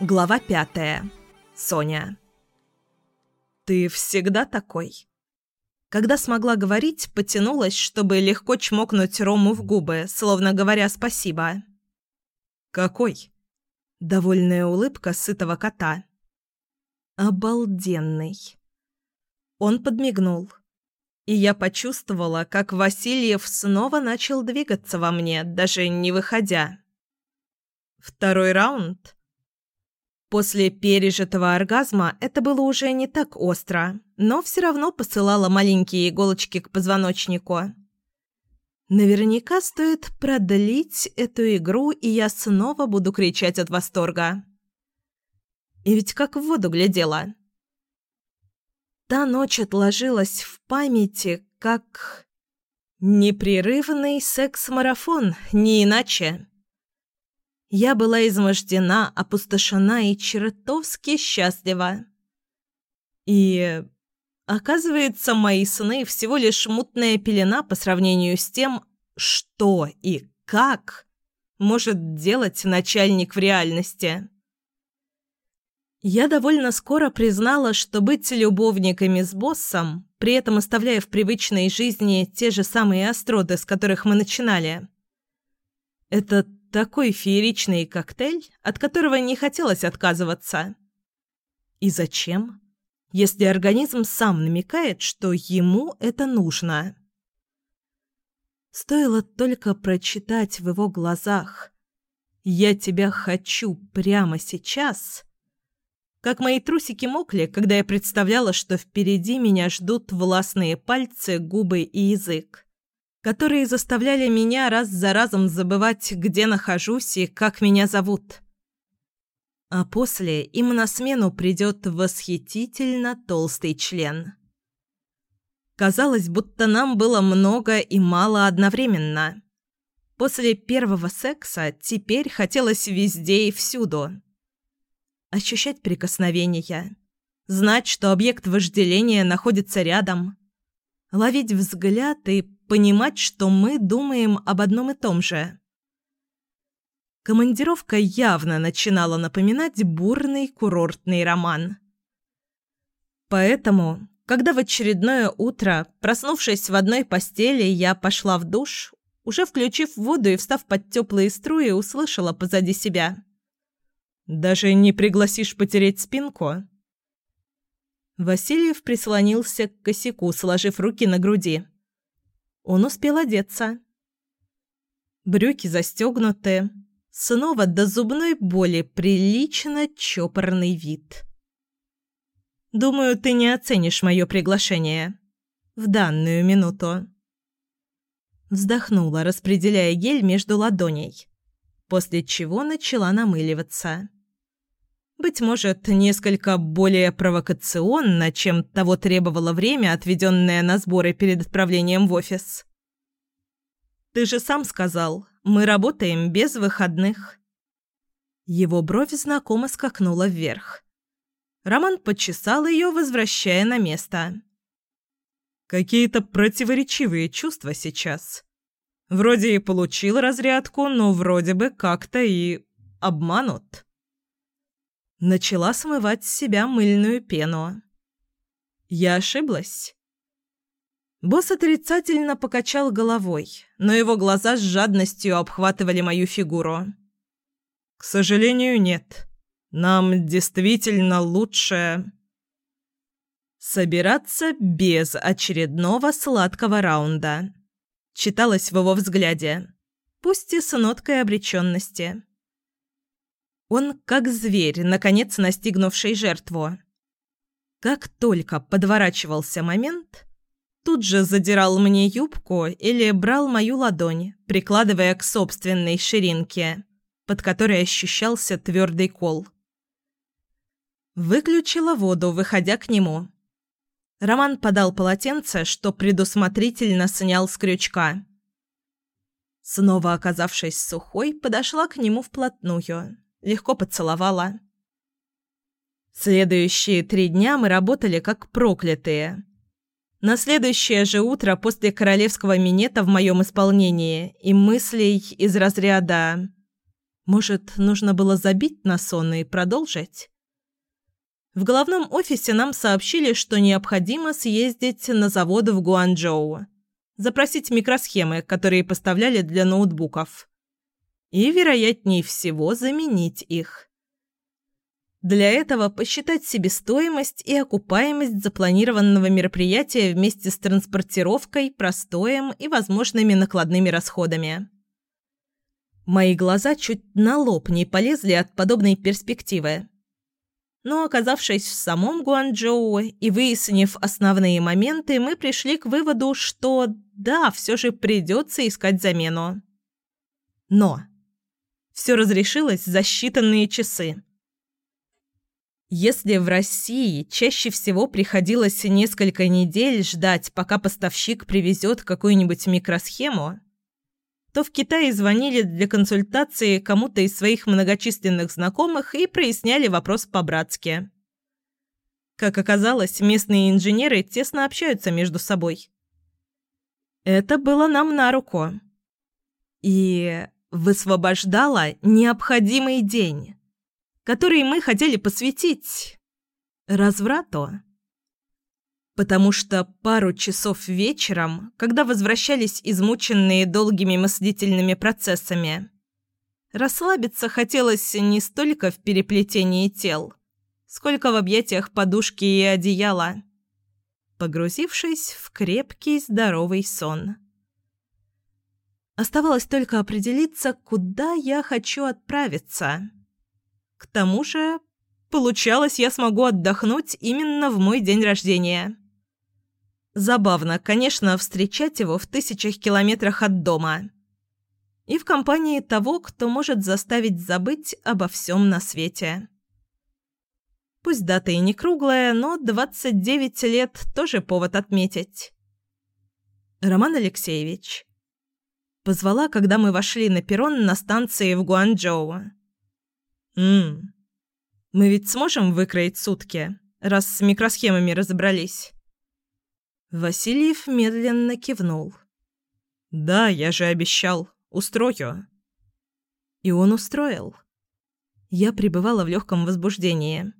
Глава пятая. Соня. «Ты всегда такой?» Когда смогла говорить, потянулась, чтобы легко чмокнуть Рому в губы, словно говоря спасибо. «Какой?» Довольная улыбка сытого кота. «Обалденный!» Он подмигнул. И я почувствовала, как Васильев снова начал двигаться во мне, даже не выходя. Второй раунд. После пережитого оргазма это было уже не так остро, но все равно посылало маленькие иголочки к позвоночнику. Наверняка стоит продлить эту игру, и я снова буду кричать от восторга. И ведь как в воду глядела. Та ночь отложилась в памяти, как... Непрерывный секс-марафон, не иначе. Я была измождена, опустошена и чертовски счастлива. И... Оказывается, мои сны всего лишь мутная пелена по сравнению с тем, что и как может делать начальник в реальности. Я довольно скоро признала, что быть любовниками с боссом, при этом оставляя в привычной жизни те же самые остроты, с которых мы начинали, это такой фееричный коктейль, от которого не хотелось отказываться. И зачем? Если организм сам намекает, что ему это нужно. Стоило только прочитать в его глазах «Я тебя хочу прямо сейчас», как мои трусики мокли, когда я представляла, что впереди меня ждут властные пальцы, губы и язык которые заставляли меня раз за разом забывать, где нахожусь и как меня зовут. А после им на смену придет восхитительно толстый член. Казалось, будто нам было много и мало одновременно. После первого секса теперь хотелось везде и всюду. Ощущать прикосновения, знать, что объект вожделения находится рядом, ловить взгляд и понимать, что мы думаем об одном и том же. Командировка явно начинала напоминать бурный курортный роман. Поэтому, когда в очередное утро, проснувшись в одной постели, я пошла в душ, уже включив воду и встав под теплые струи, услышала позади себя. «Даже не пригласишь потереть спинку?» Васильев прислонился к косяку, сложив руки на груди. Он успел одеться. Брюки застегнуты. Снова до зубной боли прилично чопорный вид. «Думаю, ты не оценишь мое приглашение. В данную минуту». Вздохнула, распределяя гель между ладоней, после чего начала намыливаться. Быть может, несколько более провокационно, чем того требовало время, отведенное на сборы перед отправлением в офис. «Ты же сам сказал, мы работаем без выходных». Его бровь знакомо скакнула вверх. Роман почесал ее, возвращая на место. «Какие-то противоречивые чувства сейчас. Вроде и получил разрядку, но вроде бы как-то и обманут» начала смывать с себя мыльную пену. Я ошиблась. Босс отрицательно покачал головой, но его глаза с жадностью обхватывали мою фигуру. «К сожалению, нет. Нам действительно лучше...» «Собираться без очередного сладкого раунда», — читалось в его взгляде, пусть и с ноткой обреченности. Он как зверь, наконец настигнувший жертву. Как только подворачивался момент, тут же задирал мне юбку или брал мою ладонь, прикладывая к собственной ширинке, под которой ощущался твердый кол. Выключила воду, выходя к нему. Роман подал полотенце, что предусмотрительно снял с крючка. Снова оказавшись сухой, подошла к нему вплотную легко поцеловала. Следующие три дня мы работали как проклятые. На следующее же утро после королевского минета в моем исполнении и мыслей из разряда Может, нужно было забить на сон и продолжить? В головном офисе нам сообщили, что необходимо съездить на завод в Гуанчжоу, запросить микросхемы, которые поставляли для ноутбуков, и, вероятнее всего, заменить их. Для этого посчитать себестоимость и окупаемость запланированного мероприятия вместе с транспортировкой, простоем и возможными накладными расходами. Мои глаза чуть на лоб не полезли от подобной перспективы. Но, оказавшись в самом Гуанчжоу и выяснив основные моменты, мы пришли к выводу, что да, все же придется искать замену. Но все разрешилось за считанные часы. Если в России чаще всего приходилось несколько недель ждать, пока поставщик привезет какую-нибудь микросхему, то в Китае звонили для консультации кому-то из своих многочисленных знакомых и проясняли вопрос по-братски. Как оказалось, местные инженеры тесно общаются между собой. Это было нам на руку. И высвобождало необходимый день, который мы хотели посвятить разврату потому что пару часов вечером, когда возвращались измученные долгими мыслительными процессами, расслабиться хотелось не столько в переплетении тел, сколько в объятиях подушки и одеяла, погрузившись в крепкий здоровый сон. Оставалось только определиться, куда я хочу отправиться. К тому же, получалось, я смогу отдохнуть именно в мой день рождения. Забавно, конечно, встречать его в тысячах километрах от дома. И в компании того, кто может заставить забыть обо всем на свете. Пусть дата и не круглая, но 29 лет тоже повод отметить. Роман Алексеевич. Позвала, когда мы вошли на перрон на станции в Гуанчжоу. «Ммм, мы ведь сможем выкроить сутки, раз с микросхемами разобрались?» Васильев медленно кивнул. «Да, я же обещал. Устрою». И он устроил. Я пребывала в легком возбуждении.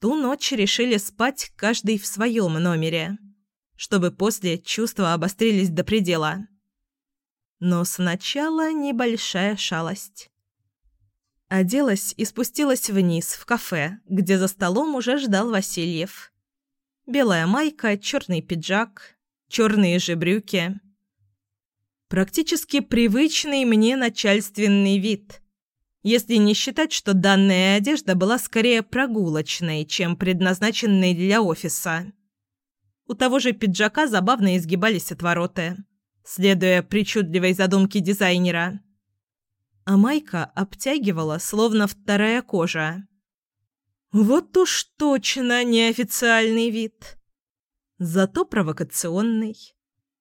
Ту ночь решили спать каждый в своем номере, чтобы после чувства обострились до предела. Но сначала небольшая шалость. Оделась и спустилась вниз, в кафе, где за столом уже ждал Васильев. Белая майка, черный пиджак, черные же брюки. Практически привычный мне начальственный вид, если не считать, что данная одежда была скорее прогулочной, чем предназначенной для офиса. У того же пиджака забавно изгибались отвороты, следуя причудливой задумке дизайнера. А майка обтягивала, словно вторая кожа. Вот уж точно неофициальный вид. Зато провокационный.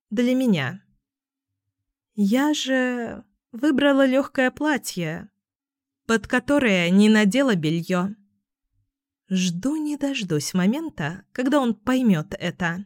Для меня. Я же выбрала легкое платье, под которое не надела белье. Жду не дождусь момента, когда он поймет это.